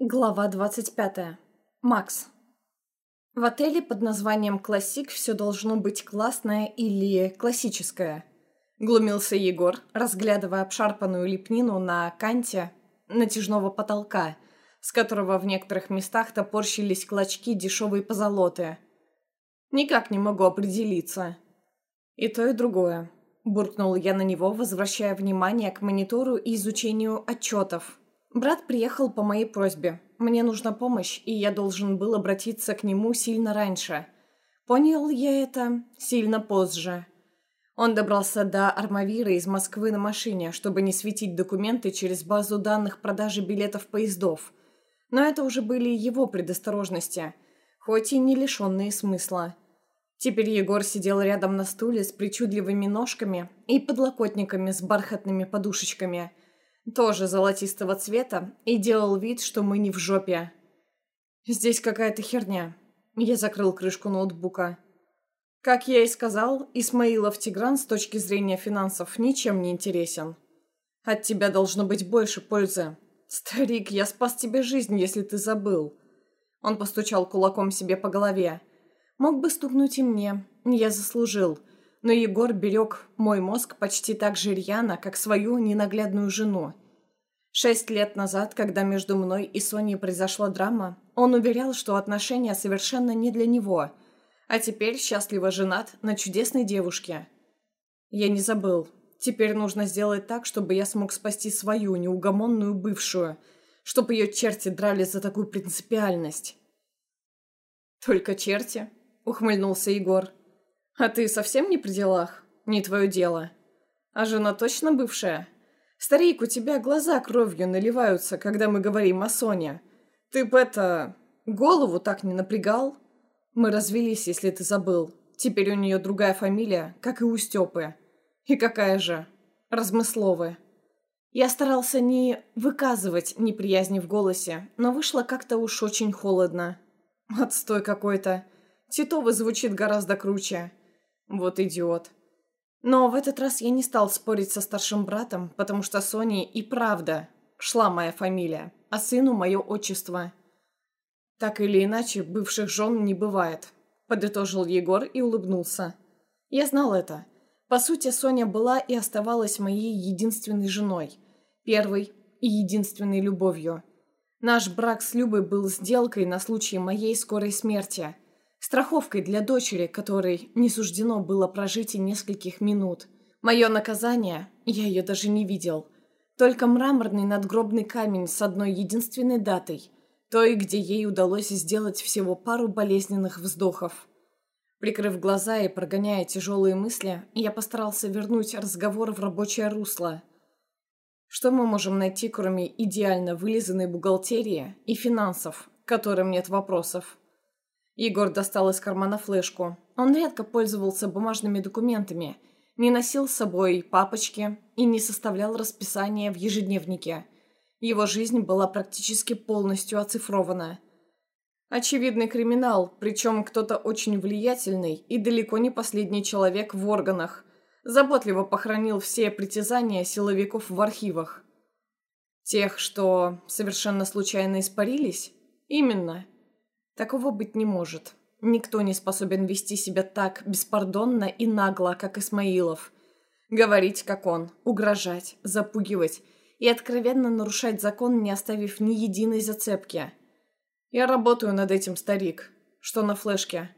Глава 25. Макс. В отеле под названием «Классик» все должно быть классное или классическое. Глумился Егор, разглядывая обшарпанную лепнину на канте натяжного потолка, с которого в некоторых местах топорщились клочки дешевой позолоты. «Никак не могу определиться». «И то, и другое», – буркнул я на него, возвращая внимание к монитору и изучению отчетов – Брат приехал по моей просьбе. Мне нужна помощь, и я должен был обратиться к нему сильно раньше. Понял я это сильно позже. Он добрался до Армавира из Москвы на машине, чтобы не светить документы через базу данных продажи билетов поездов. Но это уже были его предосторожности, хоть и не лишенные смысла. Теперь Егор сидел рядом на стуле с причудливыми ножками и подлокотниками с бархатными подушечками – тоже золотистого цвета, и делал вид, что мы не в жопе. «Здесь какая-то херня». Я закрыл крышку ноутбука. Как я и сказал, Исмаилов Тигран с точки зрения финансов ничем не интересен. От тебя должно быть больше пользы. Старик, я спас тебе жизнь, если ты забыл. Он постучал кулаком себе по голове. Мог бы стукнуть и мне. Я заслужил. Но Егор берег мой мозг почти так же рьяно, как свою ненаглядную жену. Шесть лет назад, когда между мной и Соней произошла драма, он уверял, что отношения совершенно не для него, а теперь счастливо женат на чудесной девушке. Я не забыл. Теперь нужно сделать так, чтобы я смог спасти свою неугомонную бывшую, чтобы ее черти драли за такую принципиальность. «Только черти?» — ухмыльнулся Егор. «А ты совсем не при делах? Не твое дело. А жена точно бывшая? Старик, у тебя глаза кровью наливаются, когда мы говорим о Соне. Ты б это... голову так не напрягал? Мы развелись, если ты забыл. Теперь у нее другая фамилия, как и у Степы. И какая же? Размысловая. Я старался не выказывать неприязни в голосе, но вышло как-то уж очень холодно. Отстой какой-то. Титова звучит гораздо круче. Вот идиот. Но в этот раз я не стал спорить со старшим братом, потому что Соне и правда шла моя фамилия, а сыну мое отчество. Так или иначе, бывших жен не бывает, подытожил Егор и улыбнулся. Я знал это. По сути, Соня была и оставалась моей единственной женой, первой и единственной любовью. Наш брак с Любой был сделкой на случай моей скорой смерти – Страховкой для дочери, которой не суждено было прожить и нескольких минут. Мое наказание, я ее даже не видел. Только мраморный надгробный камень с одной единственной датой, той, где ей удалось сделать всего пару болезненных вздохов. Прикрыв глаза и прогоняя тяжелые мысли, я постарался вернуть разговор в рабочее русло. Что мы можем найти, кроме идеально вылизанной бухгалтерии и финансов, к которым нет вопросов? Егор достал из кармана флешку. Он редко пользовался бумажными документами, не носил с собой папочки и не составлял расписания в ежедневнике. Его жизнь была практически полностью оцифрована. Очевидный криминал, причем кто-то очень влиятельный и далеко не последний человек в органах, заботливо похоронил все притязания силовиков в архивах. Тех, что совершенно случайно испарились? Именно. Такого быть не может. Никто не способен вести себя так беспардонно и нагло, как Исмаилов. Говорить, как он, угрожать, запугивать и откровенно нарушать закон, не оставив ни единой зацепки. Я работаю над этим, старик. Что на флешке?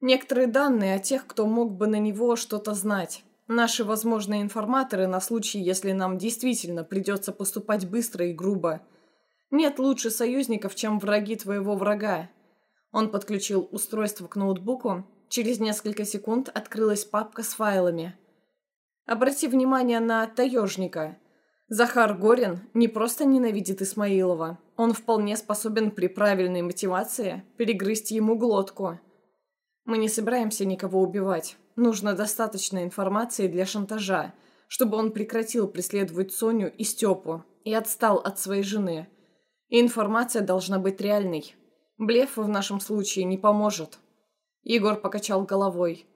Некоторые данные о тех, кто мог бы на него что-то знать. Наши возможные информаторы на случай, если нам действительно придется поступать быстро и грубо. Нет лучше союзников, чем враги твоего врага. Он подключил устройство к ноутбуку. Через несколько секунд открылась папка с файлами. Обрати внимание на таежника. Захар Горин не просто ненавидит Исмаилова. Он вполне способен при правильной мотивации перегрызть ему глотку. Мы не собираемся никого убивать. Нужно достаточно информации для шантажа, чтобы он прекратил преследовать Соню и Степу и отстал от своей жены. И информация должна быть реальной, Блеф в нашем случае не поможет. Егор покачал головой.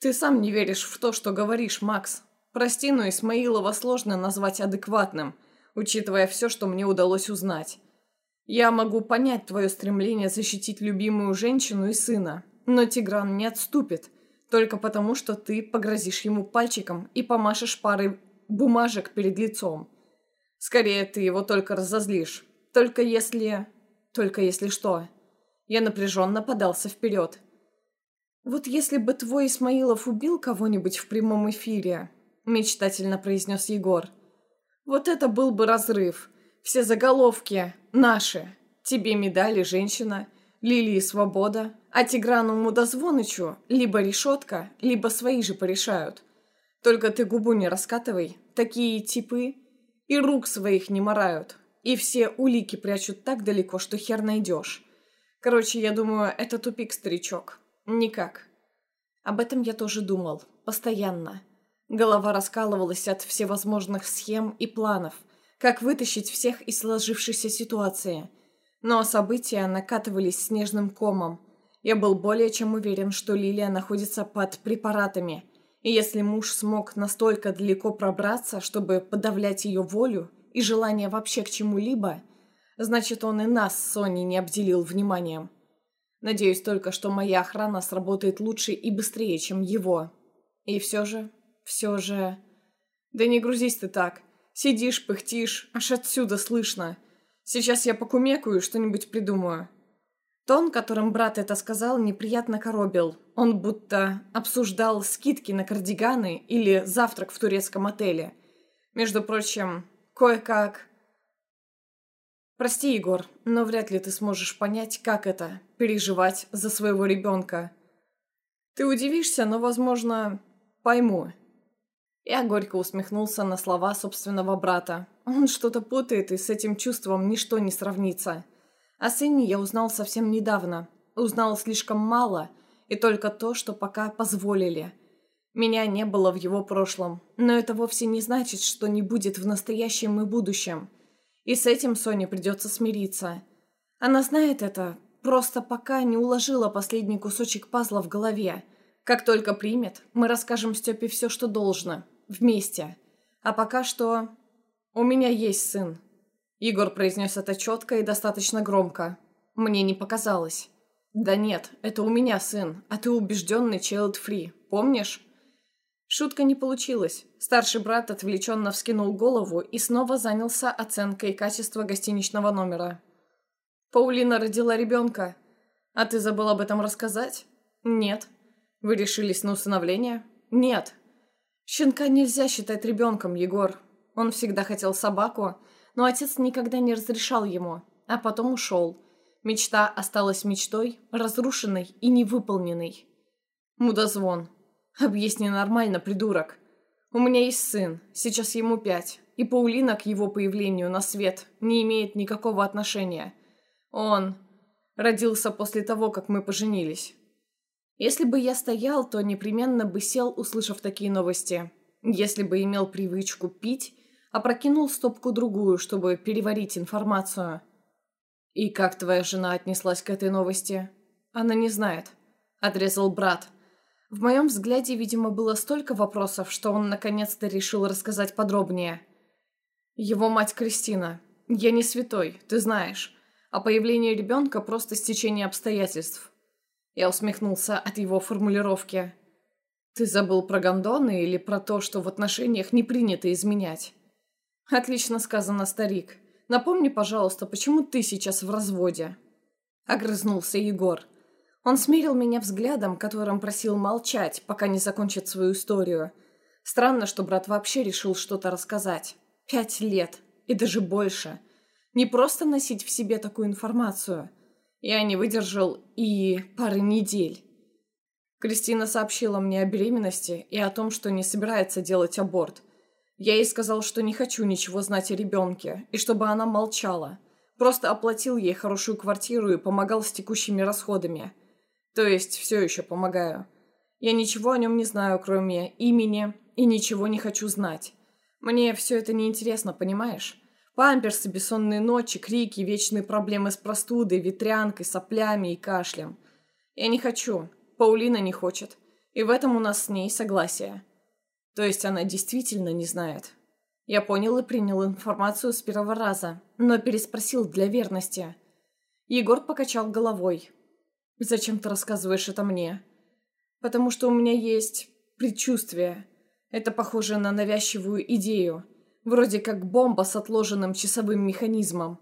Ты сам не веришь в то, что говоришь, Макс. Прости, но Исмаилова сложно назвать адекватным, учитывая все, что мне удалось узнать. Я могу понять твое стремление защитить любимую женщину и сына, но Тигран не отступит, только потому, что ты погрозишь ему пальчиком и помашешь парой бумажек перед лицом. Скорее, ты его только разозлишь. Только если... Только если что. Я напряженно подался вперед. «Вот если бы твой Исмаилов убил кого-нибудь в прямом эфире», — мечтательно произнес Егор. «Вот это был бы разрыв. Все заголовки наши. Тебе медали женщина, Лилии свобода, а Тиграну Мудозвонычу либо решетка, либо свои же порешают. Только ты губу не раскатывай, такие типы и рук своих не морают, и все улики прячут так далеко, что хер найдешь. Короче, я думаю, это тупик, старичок. Никак. Об этом я тоже думал. Постоянно. Голова раскалывалась от всевозможных схем и планов, как вытащить всех из сложившейся ситуации. Но события накатывались снежным комом. Я был более чем уверен, что Лилия находится под препаратами. И если муж смог настолько далеко пробраться, чтобы подавлять ее волю и желание вообще к чему-либо, значит, он и нас с Соней не обделил вниманием. Надеюсь только, что моя охрана сработает лучше и быстрее, чем его. И все же, все же... Да не грузись ты так. Сидишь, пыхтишь, аж отсюда слышно. Сейчас я покумекаю что-нибудь придумаю. Тон, которым брат это сказал, неприятно коробил. Он будто обсуждал скидки на кардиганы или завтрак в турецком отеле. Между прочим, кое-как... Прости, Егор, но вряд ли ты сможешь понять, как это – переживать за своего ребенка. Ты удивишься, но, возможно, пойму. Я горько усмехнулся на слова собственного брата. Он что-то путает, и с этим чувством ничто не сравнится. О сыне я узнал совсем недавно. Узнал слишком мало, и только то, что пока позволили. Меня не было в его прошлом, но это вовсе не значит, что не будет в настоящем и будущем. И с этим Соне придется смириться. Она знает это, просто пока не уложила последний кусочек пазла в голове. Как только примет, мы расскажем Степе все, что должно. Вместе. А пока что... У меня есть сын. Егор произнес это четко и достаточно громко. Мне не показалось. Да нет, это у меня сын, а ты убежденный child-free, помнишь? Шутка не получилась. Старший брат отвлеченно вскинул голову и снова занялся оценкой качества гостиничного номера. «Паулина родила ребенка. А ты забыл об этом рассказать?» «Нет». «Вы решились на усыновление?» «Нет». «Щенка нельзя считать ребенком, Егор. Он всегда хотел собаку, но отец никогда не разрешал ему, а потом ушел. Мечта осталась мечтой, разрушенной и невыполненной». «Мудозвон», «Объясни нормально, придурок. У меня есть сын, сейчас ему пять, и Паулина к его появлению на свет не имеет никакого отношения. Он родился после того, как мы поженились. Если бы я стоял, то непременно бы сел, услышав такие новости. Если бы имел привычку пить, опрокинул стопку-другую, чтобы переварить информацию. «И как твоя жена отнеслась к этой новости?» «Она не знает», — отрезал брат. В моем взгляде, видимо, было столько вопросов, что он наконец-то решил рассказать подробнее. Его мать Кристина. Я не святой, ты знаешь. А появление ребенка просто стечение обстоятельств. Я усмехнулся от его формулировки. Ты забыл про гондоны или про то, что в отношениях не принято изменять? Отлично сказано, старик. Напомни, пожалуйста, почему ты сейчас в разводе? Огрызнулся Егор. Он смерил меня взглядом, которым просил молчать, пока не закончит свою историю. Странно, что брат вообще решил что-то рассказать. Пять лет. И даже больше. Не просто носить в себе такую информацию. Я не выдержал и пары недель. Кристина сообщила мне о беременности и о том, что не собирается делать аборт. Я ей сказал, что не хочу ничего знать о ребенке, и чтобы она молчала. Просто оплатил ей хорошую квартиру и помогал с текущими расходами – то есть все еще помогаю. Я ничего о нем не знаю, кроме имени, и ничего не хочу знать. Мне все это неинтересно, понимаешь? Памперсы, бессонные ночи, крики, вечные проблемы с простудой, ветрянкой, соплями и кашлем. Я не хочу. Паулина не хочет. И в этом у нас с ней согласие. То есть она действительно не знает. Я понял и принял информацию с первого раза, но переспросил для верности – Егор покачал головой. «Зачем ты рассказываешь это мне?» «Потому что у меня есть предчувствие. Это похоже на навязчивую идею. Вроде как бомба с отложенным часовым механизмом.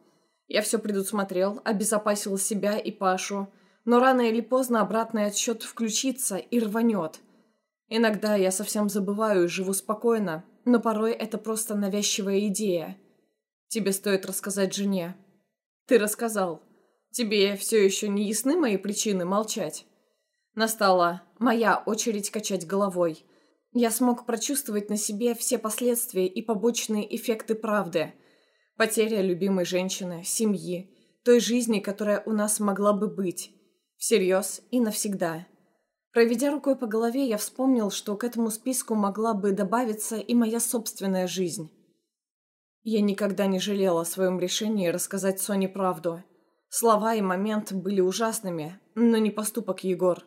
Я все предусмотрел, обезопасил себя и Пашу, но рано или поздно обратный отсчет включится и рванет. Иногда я совсем забываю и живу спокойно, но порой это просто навязчивая идея. Тебе стоит рассказать жене. Ты рассказал. Тебе все еще не ясны мои причины молчать? Настала моя очередь качать головой. Я смог прочувствовать на себе все последствия и побочные эффекты правды. Потеря любимой женщины, семьи, той жизни, которая у нас могла бы быть. Всерьез и навсегда. Проведя рукой по голове, я вспомнил, что к этому списку могла бы добавиться и моя собственная жизнь. Я никогда не жалела о своем решении рассказать Соне правду. Слова и момент были ужасными, но не поступок Егор.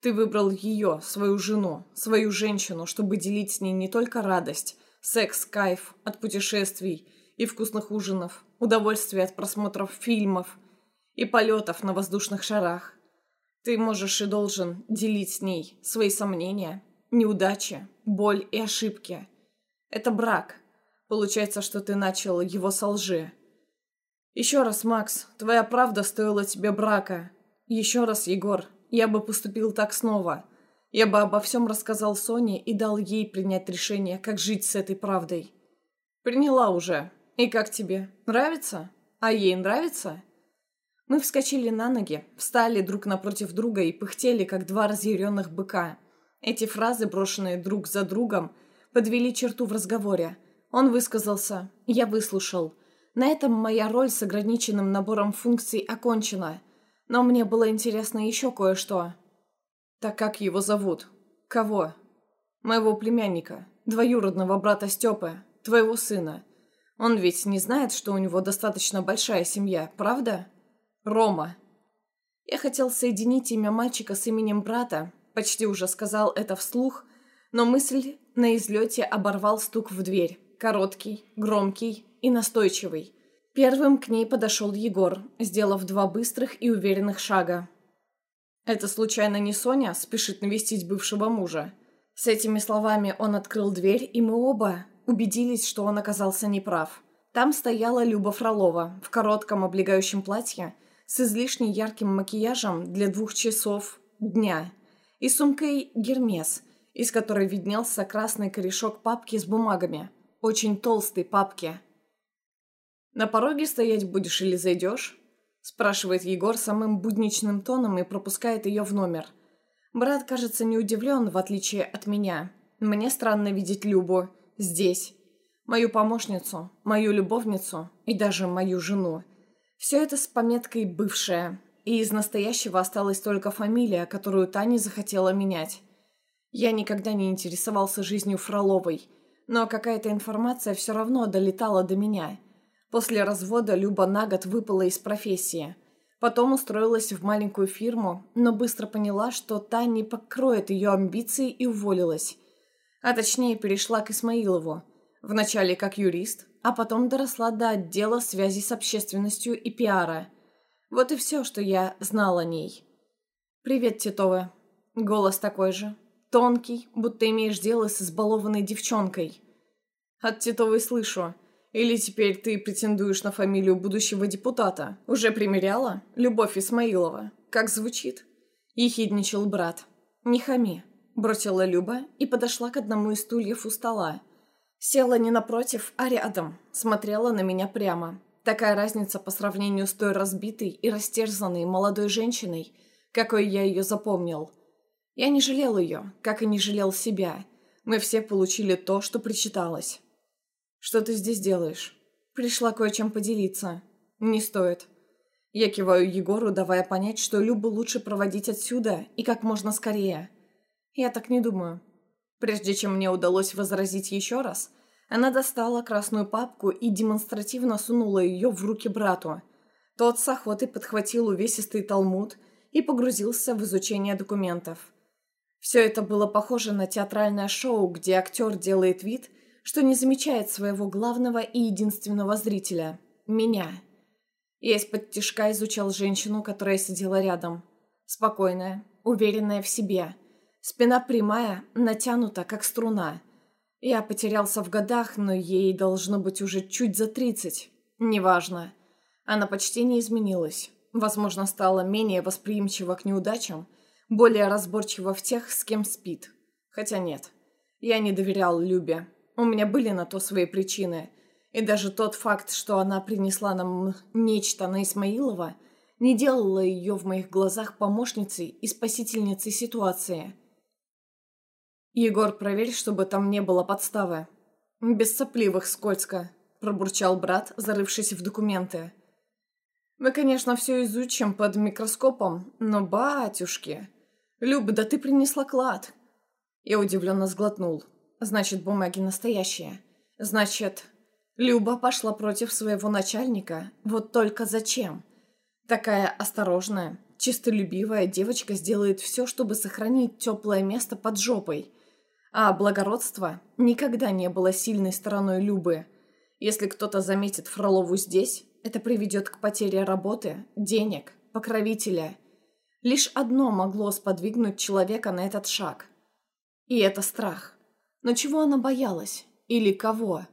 Ты выбрал ее, свою жену, свою женщину, чтобы делить с ней не только радость, секс, кайф от путешествий и вкусных ужинов, удовольствие от просмотров фильмов и полетов на воздушных шарах. Ты можешь и должен делить с ней свои сомнения, неудачи, боль и ошибки. Это брак. Получается, что ты начал его со лжи. Еще раз, Макс, твоя правда стоила тебе брака. Еще раз, Егор, я бы поступил так снова. Я бы обо всем рассказал Соне и дал ей принять решение, как жить с этой правдой. Приняла уже. И как тебе? Нравится? А ей нравится? Мы вскочили на ноги, встали друг напротив друга и пыхтели, как два разъяренных быка. Эти фразы, брошенные друг за другом, подвели черту в разговоре. Он высказался, я выслушал. На этом моя роль с ограниченным набором функций окончена. Но мне было интересно еще кое-что. Так как его зовут? Кого? Моего племянника, двоюродного брата Степы, твоего сына. Он ведь не знает, что у него достаточно большая семья, правда? Рома. Я хотел соединить имя мальчика с именем брата, почти уже сказал это вслух, но мысль на излете оборвал стук в дверь. Короткий, громкий и настойчивый. Первым к ней подошел Егор, сделав два быстрых и уверенных шага. «Это случайно не Соня спешит навестить бывшего мужа?» С этими словами он открыл дверь, и мы оба убедились, что он оказался неправ. Там стояла Люба Фролова в коротком облегающем платье с излишне ярким макияжем для двух часов дня и сумкой «Гермес», из которой виднелся красный корешок папки с бумагами. Очень толстой папки. «На пороге стоять будешь или зайдешь?» спрашивает Егор самым будничным тоном и пропускает ее в номер. Брат, кажется, не удивлен, в отличие от меня. Мне странно видеть Любу здесь. Мою помощницу, мою любовницу и даже мою жену. Все это с пометкой «бывшая», и из настоящего осталась только фамилия, которую Таня захотела менять. Я никогда не интересовался жизнью Фроловой, но какая-то информация все равно долетала до меня. После развода Люба на год выпала из профессии. Потом устроилась в маленькую фирму, но быстро поняла, что та не покроет ее амбиции и уволилась. А точнее перешла к Исмаилову. Вначале как юрист, а потом доросла до отдела связи с общественностью и пиара. Вот и все, что я знал о ней. «Привет, Титова». Голос такой же. Тонкий, будто имеешь дело с избалованной девчонкой. От Титовой слышу. Или теперь ты претендуешь на фамилию будущего депутата? Уже примеряла? Любовь Исмаилова. Как звучит? Ехидничал брат. «Не хами», – бросила Люба и подошла к одному из стульев у стола. Села не напротив, а рядом, смотрела на меня прямо. Такая разница по сравнению с той разбитой и растерзанной молодой женщиной, какой я ее запомнил. Я не жалел ее, как и не жалел себя. Мы все получили то, что причиталось. «Что ты здесь делаешь?» «Пришла кое-чем поделиться». «Не стоит». Я киваю Егору, давая понять, что Любу лучше проводить отсюда и как можно скорее. Я так не думаю. Прежде чем мне удалось возразить еще раз, она достала красную папку и демонстративно сунула ее в руки брату. Тот с охотой подхватил увесистый талмуд и погрузился в изучение документов. Все это было похоже на театральное шоу, где актер делает вид, что не замечает своего главного и единственного зрителя – меня. Я из-под тишка изучал женщину, которая сидела рядом. Спокойная, уверенная в себе. Спина прямая, натянута, как струна. Я потерялся в годах, но ей должно быть уже чуть за тридцать. Неважно. Она почти не изменилась. Возможно, стала менее восприимчива к неудачам, более разборчива в тех, с кем спит. Хотя нет. Я не доверял Любе. У меня были на то свои причины. И даже тот факт, что она принесла нам нечто на Исмаилова, не делало ее в моих глазах помощницей и спасительницей ситуации. «Егор, проверь, чтобы там не было подставы». «Без сопливых скользко», – пробурчал брат, зарывшись в документы. «Мы, конечно, все изучим под микроскопом, но, батюшки...» «Люба, да ты принесла клад!» Я удивленно сглотнул. «Значит, бумаги настоящие. Значит, Люба пошла против своего начальника. Вот только зачем? Такая осторожная, чистолюбивая девочка сделает все, чтобы сохранить теплое место под жопой. А благородство никогда не было сильной стороной Любы. Если кто-то заметит Фролову здесь, это приведет к потере работы, денег, покровителя. Лишь одно могло сподвигнуть человека на этот шаг. И это страх. Но чего она боялась? Или кого?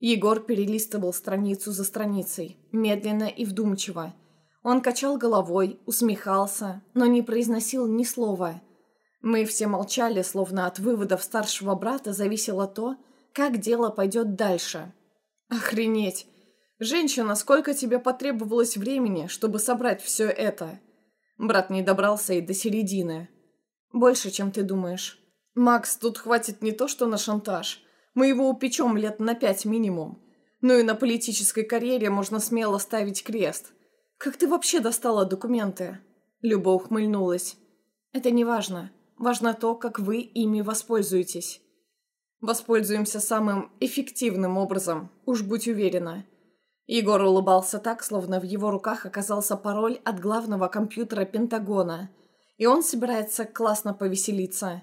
Егор перелистывал страницу за страницей, медленно и вдумчиво. Он качал головой, усмехался, но не произносил ни слова – мы все молчали, словно от выводов старшего брата зависело то, как дело пойдет дальше. «Охренеть! Женщина, сколько тебе потребовалось времени, чтобы собрать все это?» Брат не добрался и до середины. «Больше, чем ты думаешь. Макс, тут хватит не то, что на шантаж. Мы его упечем лет на пять минимум. Ну и на политической карьере можно смело ставить крест. Как ты вообще достала документы?» Люба ухмыльнулась. «Это не важно. Важно то, как вы ими воспользуетесь. Воспользуемся самым эффективным образом, уж будь уверена. Егор улыбался так, словно в его руках оказался пароль от главного компьютера Пентагона, и он собирается классно повеселиться.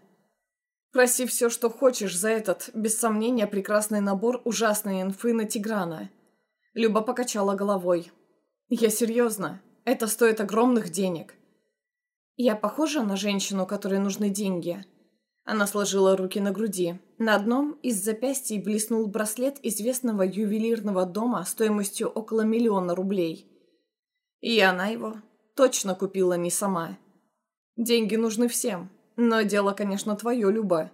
Проси все, что хочешь за этот, без сомнения, прекрасный набор ужасной инфы на Тиграна. Люба покачала головой. Я серьезно, это стоит огромных денег. «Я похожа на женщину, которой нужны деньги?» Она сложила руки на груди. На одном из запястий блеснул браслет известного ювелирного дома стоимостью около миллиона рублей. И она его точно купила не сама. Деньги нужны всем, но дело, конечно, твое, Люба.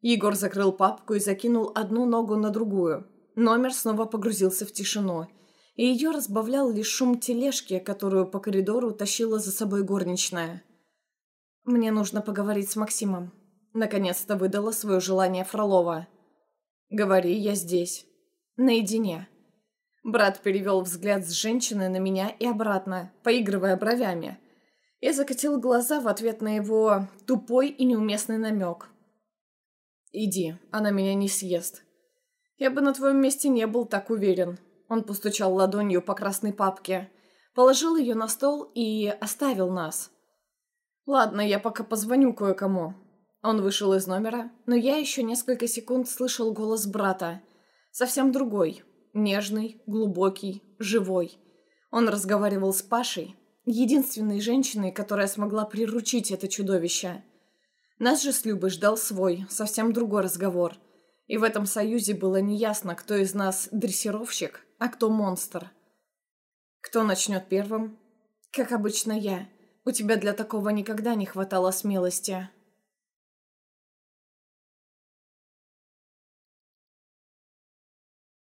Егор закрыл папку и закинул одну ногу на другую. Номер снова погрузился в тишину, и ее разбавлял лишь шум тележки, которую по коридору тащила за собой горничная. «Мне нужно поговорить с Максимом». Наконец-то выдала свое желание Фролова. «Говори, я здесь. Наедине». Брат перевел взгляд с женщины на меня и обратно, поигрывая бровями. Я закатил глаза в ответ на его тупой и неуместный намек. «Иди, она меня не съест». «Я бы на твоем месте не был так уверен». Он постучал ладонью по красной папке, положил ее на стол и оставил нас. «Ладно, я пока позвоню кое-кому». Он вышел из номера, но я еще несколько секунд слышал голос брата. Совсем другой. Нежный, глубокий, живой. Он разговаривал с Пашей, единственной женщиной, которая смогла приручить это чудовище. Нас же с Любой ждал свой, совсем другой разговор. И в этом союзе было неясно, кто из нас дрессировщик, а кто монстр. Кто начнет первым? Как обычно, я. У тебя для такого никогда не хватало смелости.